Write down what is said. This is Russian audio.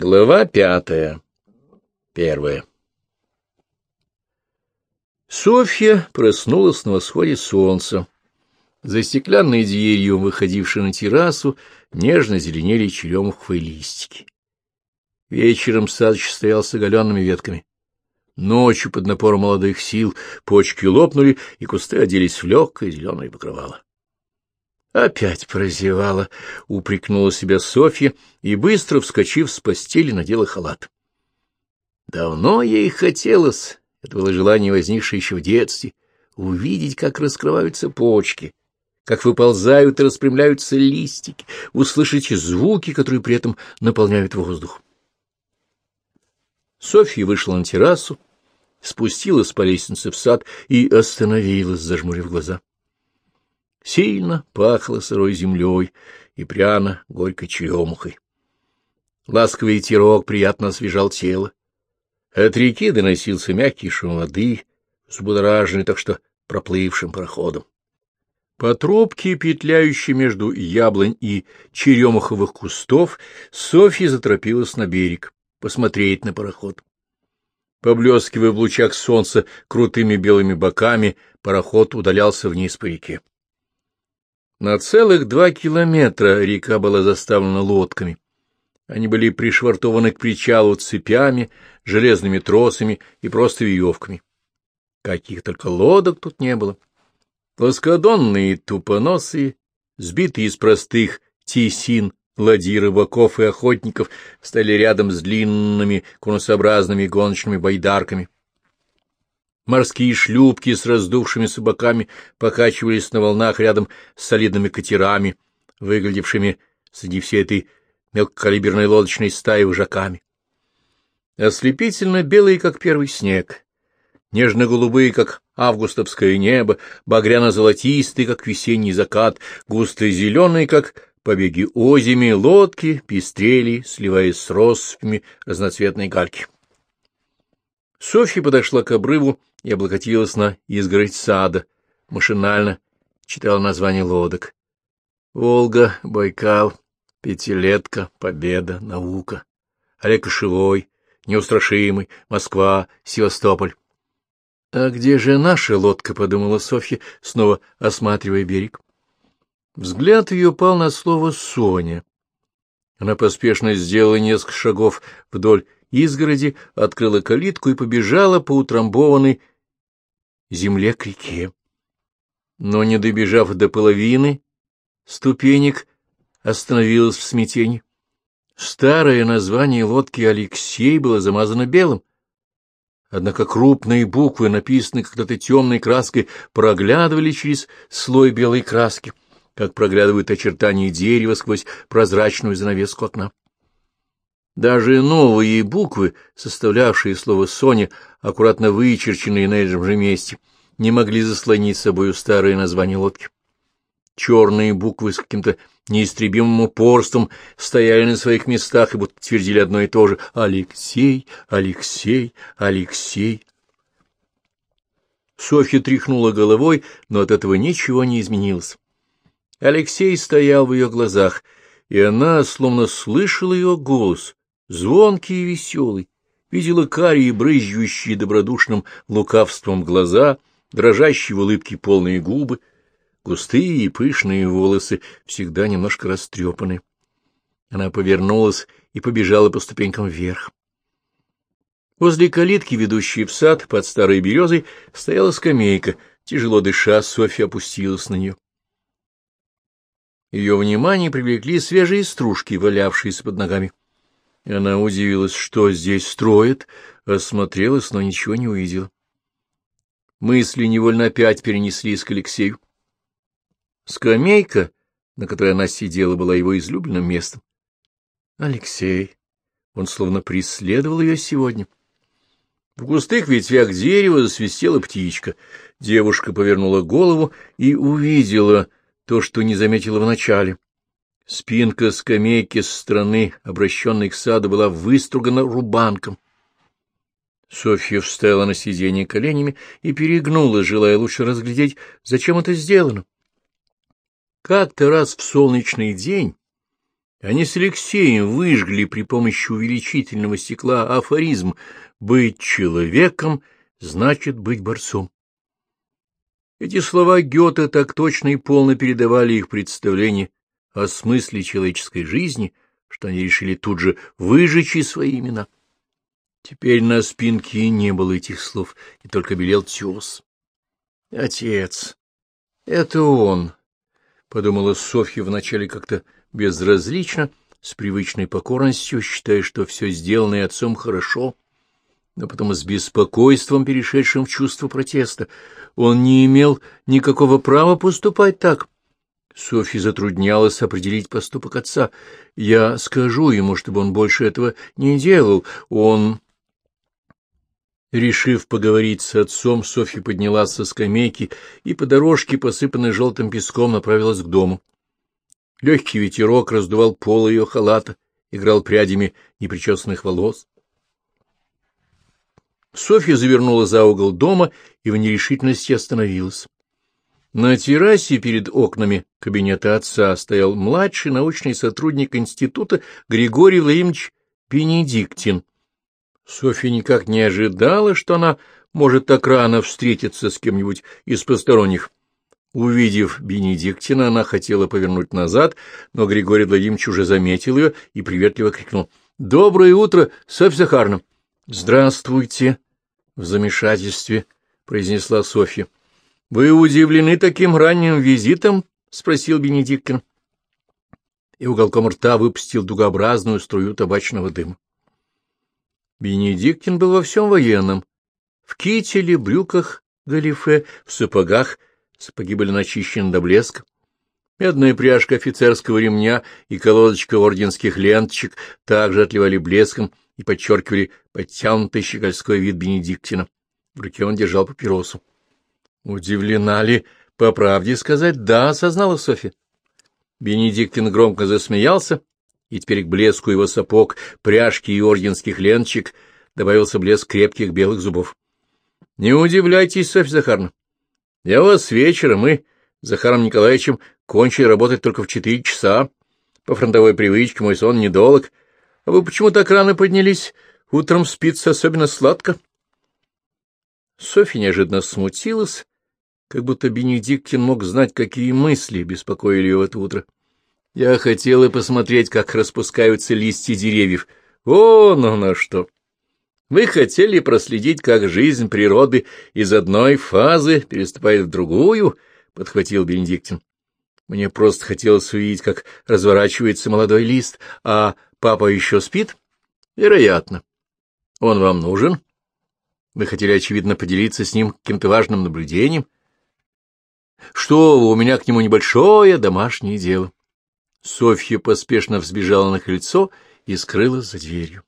Глава пятая. Первая. Софья проснулась на восходе солнца. За стеклянной дверью, выходившей на террасу, нежно зеленели черемуховые листики. Вечером садочек стоял с оголенными ветками. Ночью под напором молодых сил почки лопнули, и кусты оделись в легкое зеленое покрывало. Опять прозевала, — упрекнула себя Софья и, быстро вскочив с постели, надела халат. Давно ей хотелось, это было желание, возникшее еще в детстве, увидеть, как раскрываются почки, как выползают и распрямляются листики, услышать звуки, которые при этом наполняют воздух. Софья вышла на террасу, спустилась по лестнице в сад и остановилась, зажмурив глаза. Сильно пахло сырой землей и пряно горькой черемухой. Ласковый ветерок приятно освежал тело. От реки доносился мягкий шум воды, взбудораженный так что проплывшим проходом. По тропке, петляющей между яблонь и черемуховых кустов, Софья заторопилась на берег, посмотреть на пароход. Поблескивая в лучах солнца крутыми белыми боками, пароход удалялся вниз по реке. На целых два километра река была заставлена лодками. Они были пришвартованы к причалу цепями, железными тросами и просто веревками. Каких только лодок тут не было. Плоскодонные тупоносые, сбитые из простых тесин, ладьи рыбаков и охотников, стали рядом с длинными конусообразными гоночными байдарками. Морские шлюпки с раздувшими собаками покачивались на волнах рядом с солидными катерами, выглядевшими среди всей этой мелкокалиберной лодочной стаи вожаками. Ослепительно белые, как первый снег, нежно-голубые, как августовское небо, багряно-золотистые, как весенний закат, густо-зеленые, как побеги озими, лодки пестрели, сливаясь с россыпями разноцветной гальки. Софья подошла к обрыву и облокотилась на изгородь сада, машинально читала название лодок. Волга, Байкал, Пятилетка, Победа, Наука, Олег Кошевой, Неустрашимый, Москва, Севастополь. — А где же наша лодка? — подумала Софья, снова осматривая берег. Взгляд ее пал на слово «Соня». Она поспешно сделала несколько шагов вдоль изгороди, открыла калитку и побежала по утрамбованной земле к реке. Но, не добежав до половины ступенек, остановилась в смятении. Старое название лодки «Алексей» было замазано белым. Однако крупные буквы, написанные когда-то темной краской, проглядывали через слой белой краски, как проглядывают очертания дерева сквозь прозрачную занавеску окна. Даже новые буквы, составлявшие слово «Соня», аккуратно вычерченные на этом же месте, не могли заслонить собою старое название лодки. Черные буквы с каким-то неистребимым упорством стояли на своих местах и будто твердили одно и то же «Алексей, Алексей, Алексей». Софья тряхнула головой, но от этого ничего не изменилось. Алексей стоял в ее глазах, и она словно слышала его голос, звонкий и веселый, видела карие, брызжущие добродушным лукавством глаза, дрожащие в улыбке полные губы, густые и пышные волосы, всегда немножко растрепаны. Она повернулась и побежала по ступенькам вверх. Возле калитки, ведущей в сад, под старой березой, стояла скамейка. Тяжело дыша, Софья опустилась на нее. Ее внимание привлекли свежие стружки, валявшиеся под ногами. Она удивилась, что здесь строят, осмотрелась, но ничего не увидела. Мысли невольно опять перенеслись к Алексею. Скамейка, на которой она сидела, была его излюбленным местом. Алексей. Он словно преследовал ее сегодня. В густых ветвях дерева засвистела птичка. Девушка повернула голову и увидела то, что не заметила вначале. Спинка скамейки с стороны, обращенной к саду, была выстругана рубанком. Софья встала на сиденье коленями и перегнула, желая лучше разглядеть, зачем это сделано. Как-то раз в солнечный день Они с Алексеем выжгли при помощи увеличительного стекла афоризм «Быть человеком значит быть борцом». Эти слова Гёте так точно и полно передавали их представление о смысле человеческой жизни, что они решили тут же выжечь и свои имена. Теперь на спинке не было этих слов, и только белел тес. Отец. Это он, — подумала Софья вначале как-то безразлично, с привычной покорностью, считая, что все сделанное отцом хорошо, но потом с беспокойством, перешедшим в чувство протеста. Он не имел никакого права поступать так. Софья затруднялась определить поступок отца. Я скажу ему, чтобы он больше этого не делал. Он... Решив поговорить с отцом, Софья поднялась со скамейки и по дорожке, посыпанной желтым песком, направилась к дому. Легкий ветерок раздувал полы ее халата, играл прядями непричесанных волос. Софья завернула за угол дома и в нерешительности остановилась. На террасе перед окнами кабинета отца стоял младший научный сотрудник института Григорий Владимирович Бенедиктин. Софья никак не ожидала, что она может так рано встретиться с кем-нибудь из посторонних. Увидев Бенедиктина, она хотела повернуть назад, но Григорий Владимирович уже заметил ее и приветливо крикнул. — Доброе утро, Софья Захаровна! — Здравствуйте! — в замешательстве произнесла Софья. — Вы удивлены таким ранним визитом? — спросил Бенедиктин. И уголком рта выпустил дугообразную струю табачного дыма. Бенедиктин был во всем военном. В кителе, брюках, галифе, в сапогах. Сапоги были начищены до блеска. Медная пряжка офицерского ремня и колодочка орденских ленточек также отливали блеском и подчеркивали подтянутый щегольской вид Бенедиктина. В руке он держал папиросу. — Удивлена ли? По правде сказать, да, осознала Софья. Бенедиктин громко засмеялся, и теперь к блеску его сапог, пряжки и орденских ленчик добавился блеск крепких белых зубов. — Не удивляйтесь, Софья Захаровна. Я вас вечером, с Захаром Николаевичем кончили работать только в четыре часа. По фронтовой привычке мой сон недолг. А вы почему так рано поднялись? Утром спится особенно сладко. Софья неожиданно смутилась, как будто Бенедиктин мог знать, какие мысли беспокоили ее в это утро. Я хотела посмотреть, как распускаются листья деревьев. О, ну на что! Вы хотели проследить, как жизнь природы из одной фазы переступает в другую, — подхватил Бенедиктин. Мне просто хотелось увидеть, как разворачивается молодой лист, а папа еще спит? Вероятно. Он вам нужен? Вы хотели, очевидно, поделиться с ним каким-то важным наблюдением? Что, у меня к нему небольшое домашнее дело. Софья поспешно взбежала на крыльцо и скрылась за дверью.